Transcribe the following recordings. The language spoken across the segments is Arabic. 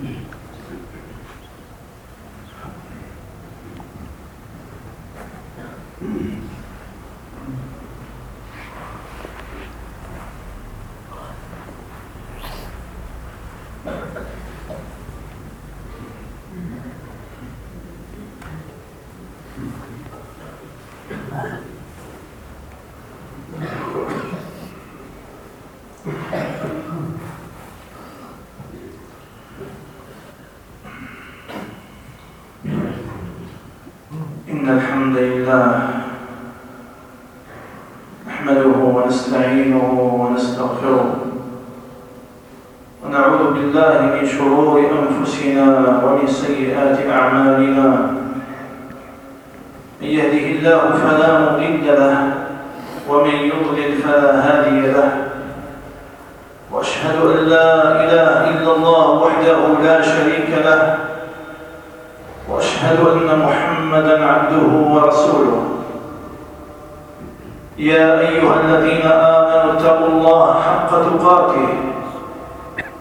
Mm-hmm. ومن سيئات أعمالنا. من يهده الله فلا مضل له ومن يضلل فلا هادي له. وأشهد أن لا إله إلا الله وحده لا شريك له. وأشهد أن محمدا عبده ورسوله. يا أيها الذين آمنوا اتقوا الله حق تقاته.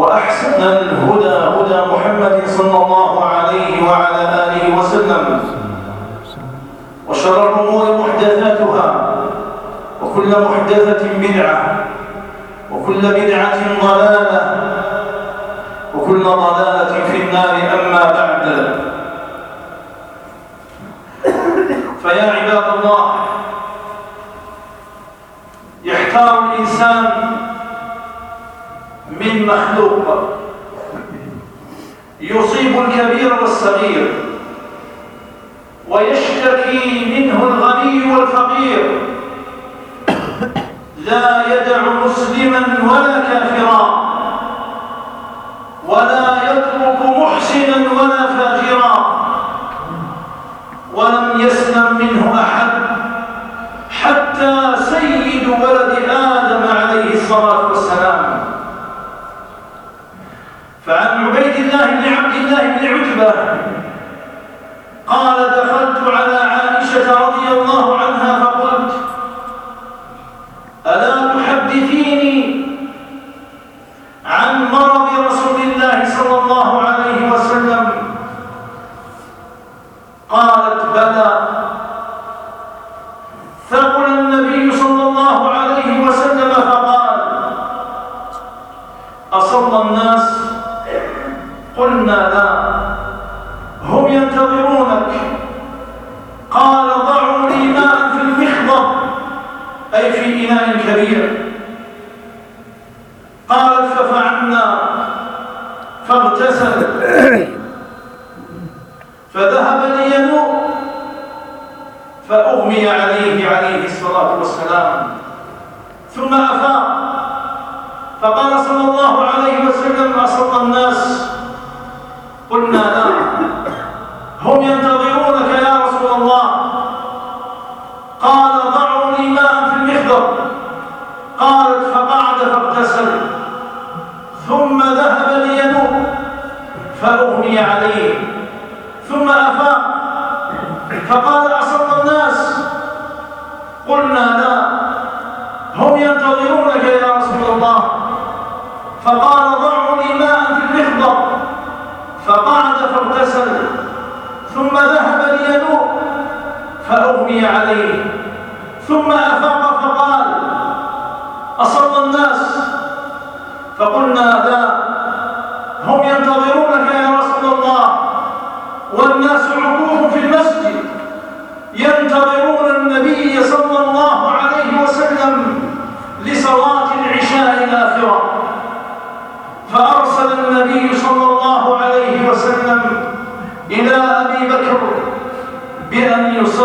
وأحسن الهدى هدى محمد صلى الله عليه وعلى آله وسلم. وشر الأمور محدثاتها وكل محدثة بدعة وكل بدعة ضلالة وكل ضلالة في النار أما بعد. فيا عباد الله يحتار الإنسان للمخلوق يصيب الكبير والصغير ويشتكي منه الغني والفقير. لا يدع مسلما ولا كافرا ولا يترك محسنا ولا فاجرا. ولم يسلم منه أحد حتى سيد ولد آدم عليه الصلاة والسلام. قال دخلت على عائشة رضي الله النبي عليه الصلاة والسلام. ثم أفاق. فقال صلى الله عليه وسلم أصدق الناس. قلنا لا. هم ينظرون فأغمي عليه. ثم أفاق فقال أصل الناس؟ فقلنا لا.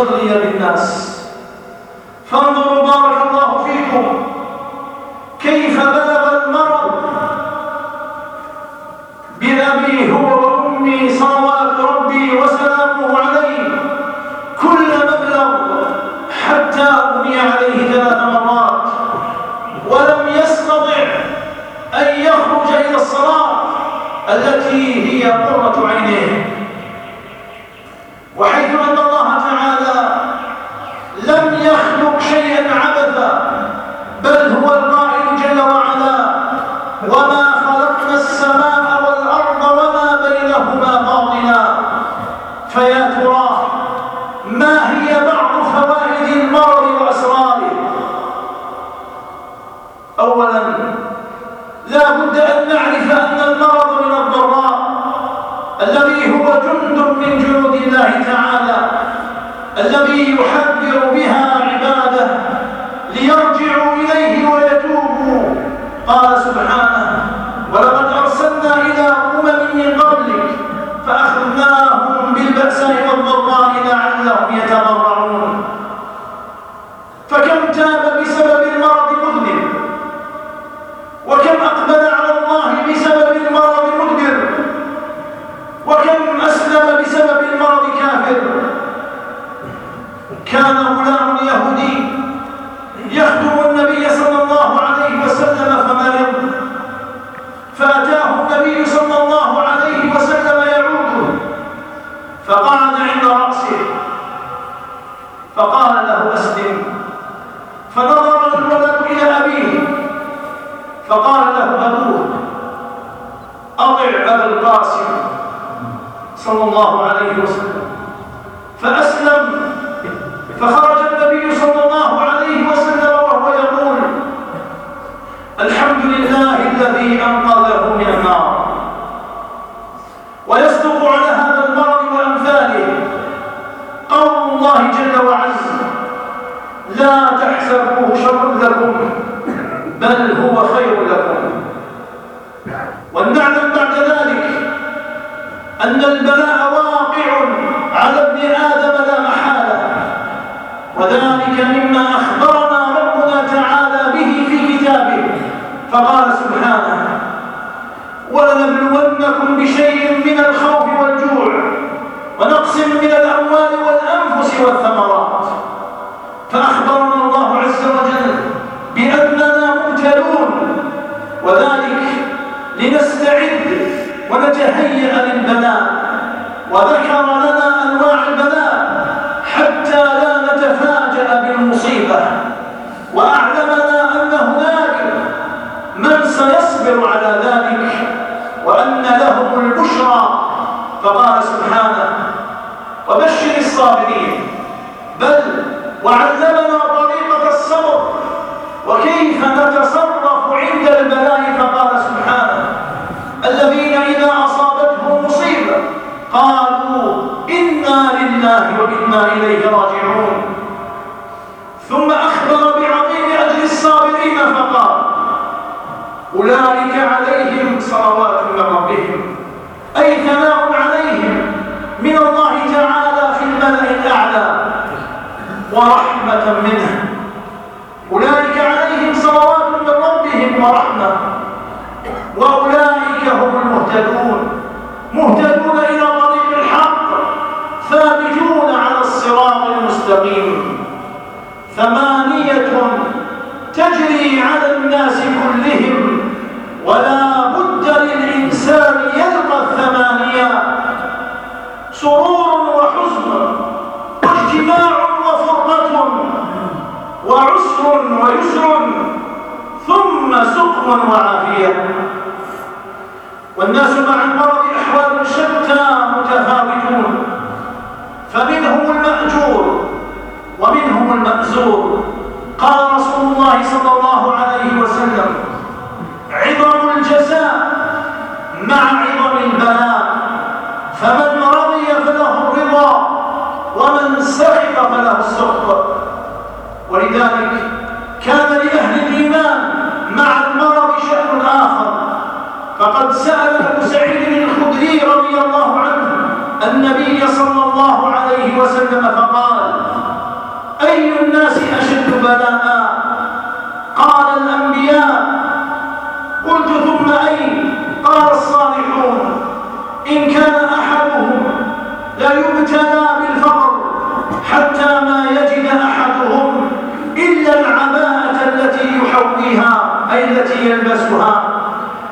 يصلي للناس فانظروا بارك الله فيكم. كيف بلغ المرء بأبي هو وأمي صلوات ربي وسلامه عليه. كل مبلغ حتى أغني عليه ثلاث مرات. ولم يستطع أن يخرج إلى الصلاة التي هي قرة عينيه. وحيث أن من الله تعالى في الملأ الأعلى ورحمة منه. أولئك عليهم صلوات من ربهم ورحمة. وأولئك هم المهتدون. مهتدون إلى طريق الحق. ثابتون على الصراط المستقيم. ثمانية تجري على الناس كلهم. ولا سرور وحزن واجتماع وفرقة وعسر ويسر ثم سقم وعافية. والناس مع المرض أحوال شتى متفاوتون فمنهم المأجور ومنهم المأزور. قال رسول الله صلى الله عليه وسلم عظم الجزاء مع عظم البلاء. الله ومن سخط فله السخط. ولذلك كان لأهل الإيمان مع المرض شأن آخر. فقد سأل أبو سعيد الخدري رضي الله عنه النبي صلى الله عليه وسلم فقال أي الناس أشد بلاء؟ قال الأنبياء. قلت ثم أين؟ قال الصالحون إن كان لا يبتلى بالفقر حتى ما يجد أحدهم إلا العباءة التي يحويها أي التي يلبسها.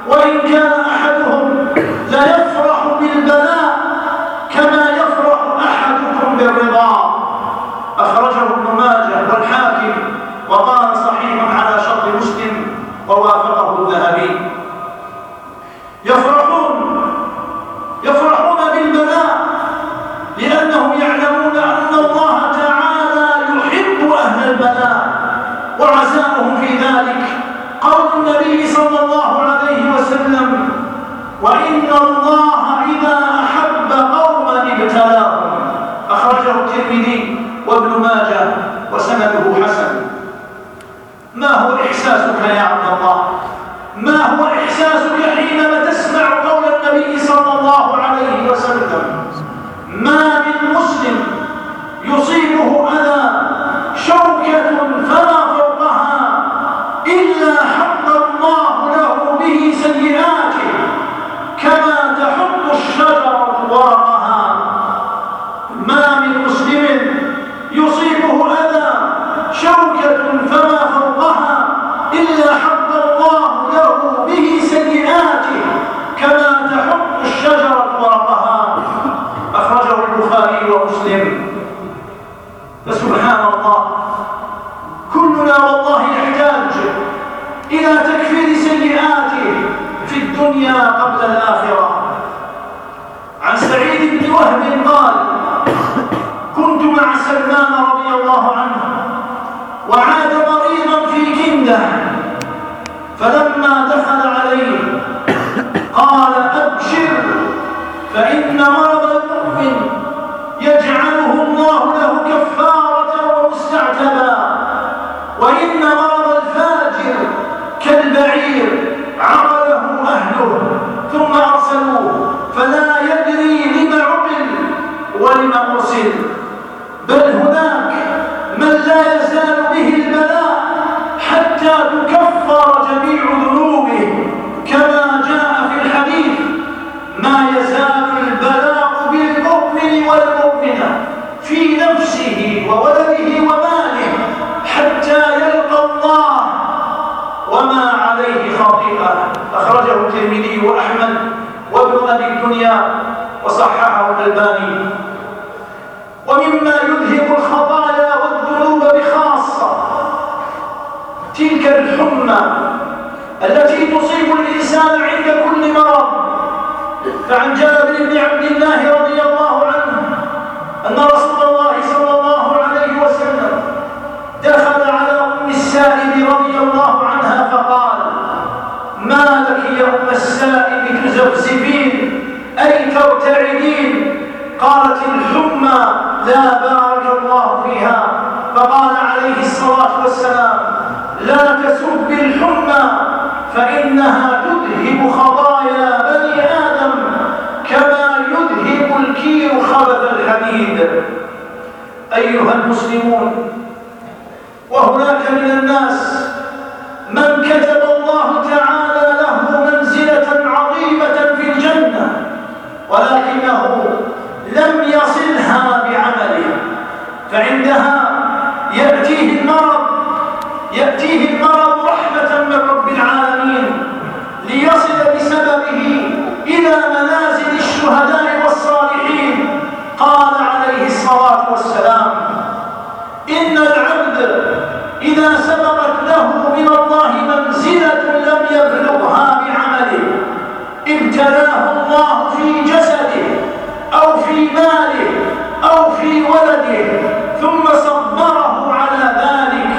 وإن كان أحدهم ليفرح بالبلاء كما يفرح أحدكم بالرضا أخرجه ابن ماجه والحاكم وقال صحيح على شرط مسلم ووافقه الذهبي يفرحون يفرحون بالبلاء لأنهم يعلمون أن الله تعالى يحب أهل البلاء وعزاؤهم في ذلك قول النبي صلى الله عليه وسلم وإن الله إذا أحب قوما ابتلاهم أخرجه الترمذي وابن ماجه وسنده حسن ما هو إحساسك يا عبد الله ما هو إحساسك حينما تسمع قول النبي صلى الله عليه وسلم ما من مسلم يصيبه أذى شوكة فما سعيد بن وهب قال كنت مع سلمان رضي الله عنه وعاد مريضا في كنده فلما دخل عليه قال أبشر فإن مرض المؤمن يجعله الله له كفارة ومستعتبا وإن مرض الفاجر كالبعير عقله أهله ثم أرسلوه فلا أرسل بل هناك من لا يزال به البلاء حتى تكفر جميع ذنوبه كما جاء في الحديث ما يزال البلاء بالمؤمن والمؤمنة في نفسه وولده وماله حتى يلقى الله وما عليه خطيئة أخرجه الترمذي وأحمد وابن أبي الدنيا وصححه الألباني. ومما يذهب الخطايا والذنوب بخاصة. تلك الحمى التي تصيب الإنسان عند كل مرض. فعن جابر بن عبد الله رضي الله عنه أن رسول الله صلى الله عليه وسلم دخل على أم السائب رضي الله عنها فقال ما لك يا أم السائب تزفزفين أي ترتعدين قالت الحمى لا بارك الله فيها. فقال عليه الصلاة والسلام لا تسب الحمى فإنها تذهب خطايا بني آدم كما يذهب الكير خبث الحديد. أيها المسلمون وهناك من الناس من كتب الله تعالى له منزلة عظيمة في الجنة ولكنه لم يصلها بعمله فعندها يأتيه المرض يأتيه المرض رحمة من رب العالمين ليصل بسببه إلى منازل الشهداء والصالحين قال عليه الصلاة والسلام إن العبد إذا سبقت له من الله منزلة لم يبلغها بعمله. ابتلاه الله في جسده أو في ماله أو في ولده ثم صبره على ذلك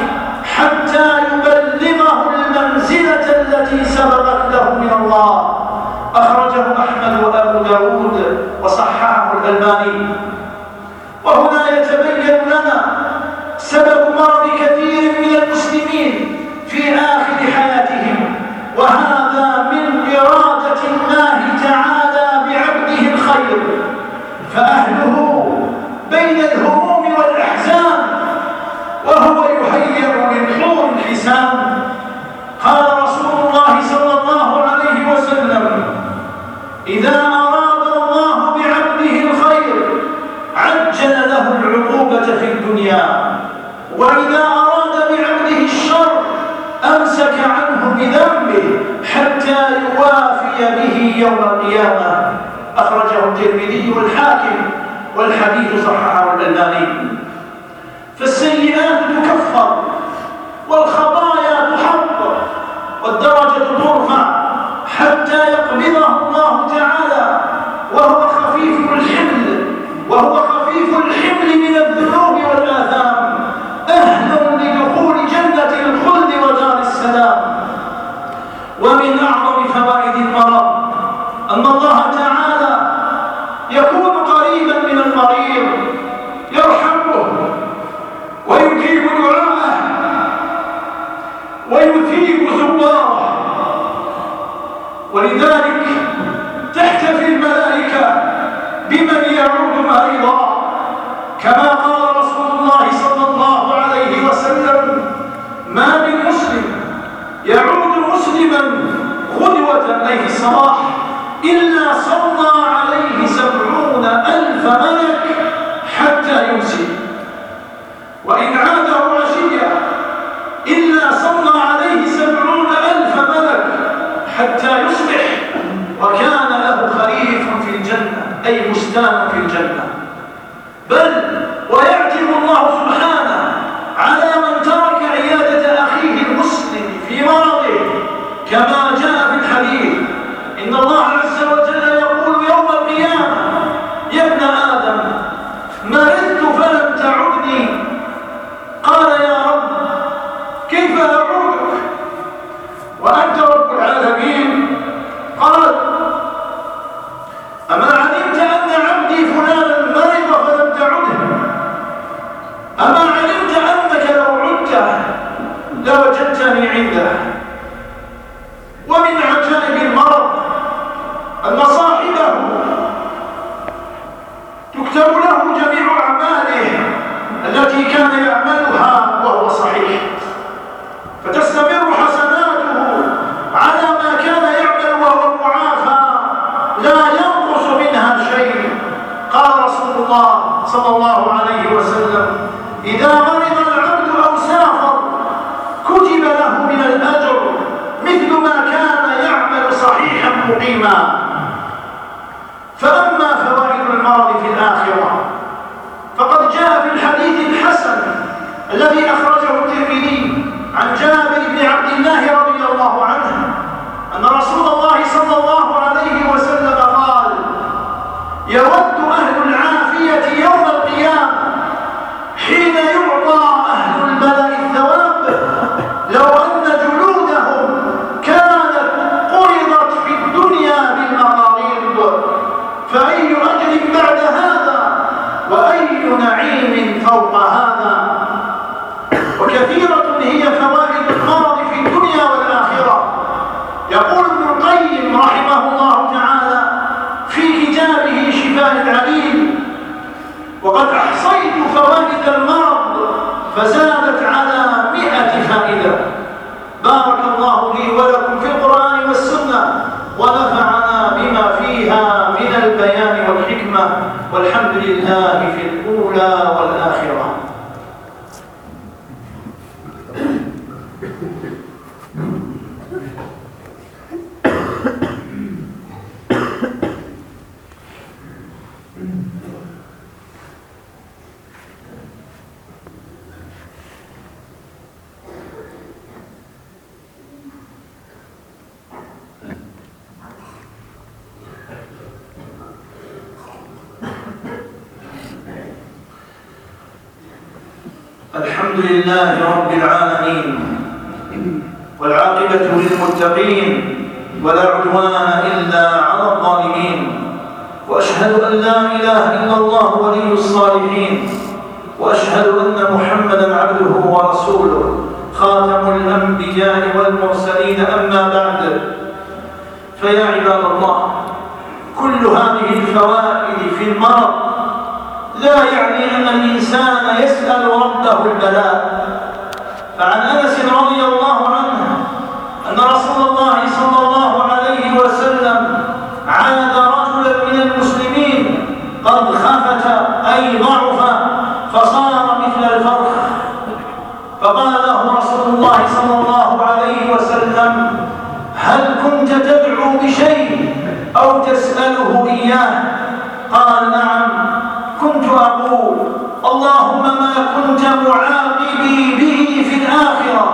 حتى يبلغه المنزلة التي سبقت له من الله. أخرجه أحمد وأبو داود وصححه الألباني. وهنا يتبين لنا سبب مرض فأهله بين الهموم والأحزان وهو يهيأ من حور الحسان قال رسول الله صلى الله عليه وسلم إذا أراد الله بعبده الخير عجل له العقوبة في الدنيا وإذا أراد بعبده الشر أمسك عنه بذنبه حتى يوافي به يوم القيامة. أخرجه الترمذي والحاكم والحديث صححه الألباني. فالسيئات تكفر والخطايا تحط والدرجة ترفع حتى يقبضه الله تعالى وهو خفيف الحمل وهو خفيف الحمل من الذنوب والآثام أهل لدخول جنة الخلد ودار السلام ومن أعظم فوائد المرض أن الله تعالى يكون قريبا من المريض يرحمه ويجيب دعاءه ويثيب زواره ولذلك تحتفي الملائكة بمن يعود مريضا كما قال رسول الله صلى الله عليه وسلم ما من مسلم يعود مسلما غدوة أي في الصباح إلا صلى عليه سبعون ألف ملك حتى يمسي وإن عاده عشية إلا صلى عليه سبعون ألف ملك حتى يصبح وكان له خريف في الجنة أي بستان في الجنة بل ويعتب الله سبحانه على من ترك عيادة أخيه المسلم في مرضه كما جاء لا ينقص منها شيء. قال رسول الله صلى الله عليه وسلم إذا مرض العبد أو سافر كتب له من الأجر مثل ما كان يعمل صحيحا مقيما. فأما فوائد المرض في الآخرة فقد جاء في الحديث الحسن الذي أخرجه الترمذي عن جابر بن عبد الله رضي الله عنه أن رسول الله صلى الله عليه وسلم قال يود أهل العافية يوم القيامة حين يعطى أهل البلاء الثواب لو أن جلودهم كانت قرضت في الدنيا بالمقاريض فأي أجر بعد هذا وأي نعيم فوق هذا وكثيرة هي فوائد المرض في الدنيا والآخرة. يقول ابن القيم رحمه الله تعالى في كتابه شفاء العليم وقد أحصيت فوائد المرض فزادت على مئة فائدة. بارك الله لي ولكم في القرآن والسنة ونفعنا بما فيها من البيان والحكمة. والحمد لله في الأولى والآخرة. الحمد لله رب العالمين والعاقبة للمتقين ولا عدوان إلا على الظالمين وأشهد أن لا إله إلا الله ولي الصالحين وأشهد أن محمدا عبده ورسوله خاتم الأنبياء والمرسلين أما بعد فيا عباد الله كل هذه الفوائد في المرض لا يعني أن الإنسان يسأل ربه البلاء. فعن أنس رضي الله عنه أن رسول الله صلى الله عليه وسلم عاد رجلا من المسلمين قد خفت أي ضعف تسأله إياه قال نعم كنت أقول اللهم ما كنت معاقبي به في الآخرة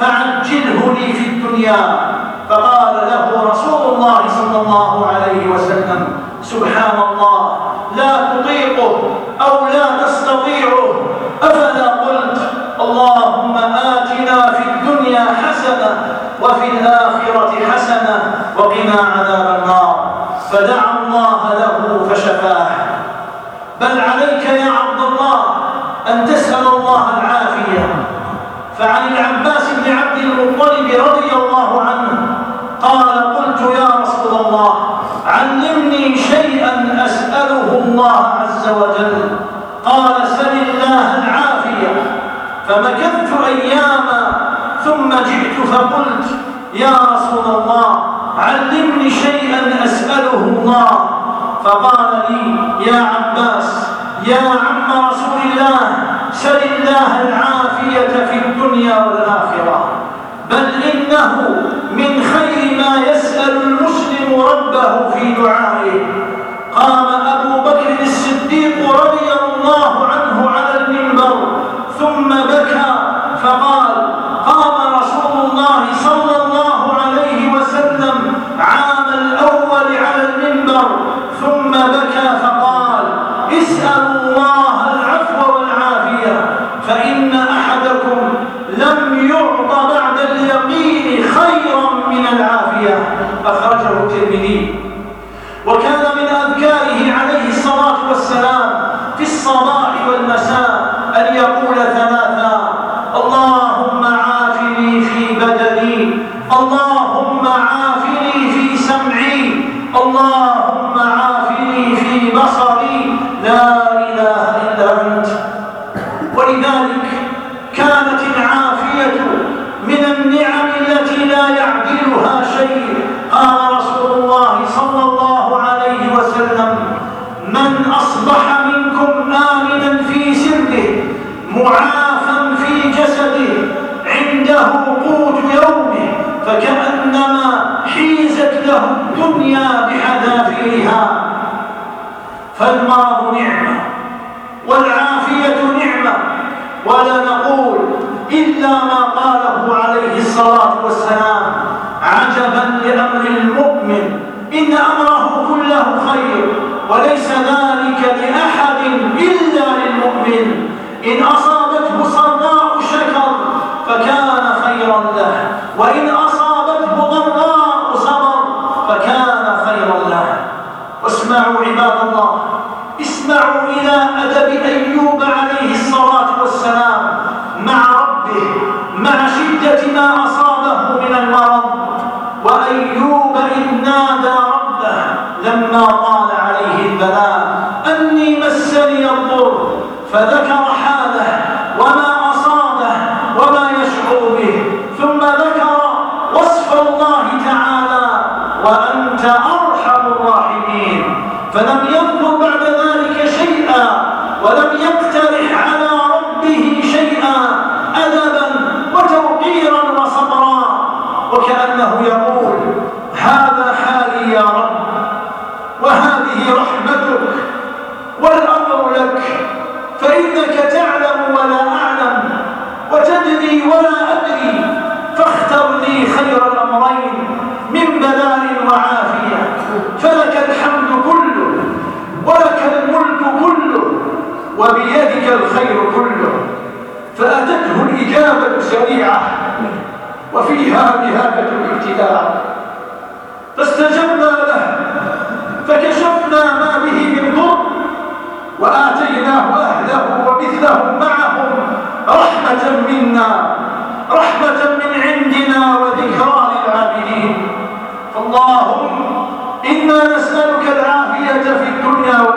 فعجله لي في الدنيا فقال له رسول الله صلى الله عليه وسلم سبحان الله لا تطيقه أو لا تستطيعه. أفلا قلت اللهم آتنا في الدنيا حسنة وفي الآخرة حسنة وقنا عذاب النار. فدعا الله له فشفاه. بل عليك يا عبد الله أن تسأل الله العافية. فعن العباس بن عبد المطلب رضي الله عنه قال قلت يا رسول الله علمني شيئا أسأله الله عز وجل. قال سل الله العافية. فمكثت أياما ثم جئت فقلت يا رسول الله علمني شيئا أسأله الله. فقال لي يا عباس يا عم رسول الله سل الله العافية في الدنيا والآخرة. بل إنه من خير ما يسأل المسلم ربه في دعائه. قام أبو بكر Hallelujah. وهذه رحمتك والأمر لك فإنك تعلم ولا أعلم وتدري ولا أدري فاختر لي خير الأمرين من بلاء وعافية فلك الحمد كله ولك الملك كله وبيدك الخير كله فأتته الإجابة سريعة وفيها نهاية الابتلاء فاستجبنا له فكشفنا ما به من ضر وآتيناه أهله ومثلهم معهم منا رحمة من عندنا وذكرى للعابدين. فاللهم إنا نسألك العافية في الدنيا والآخرة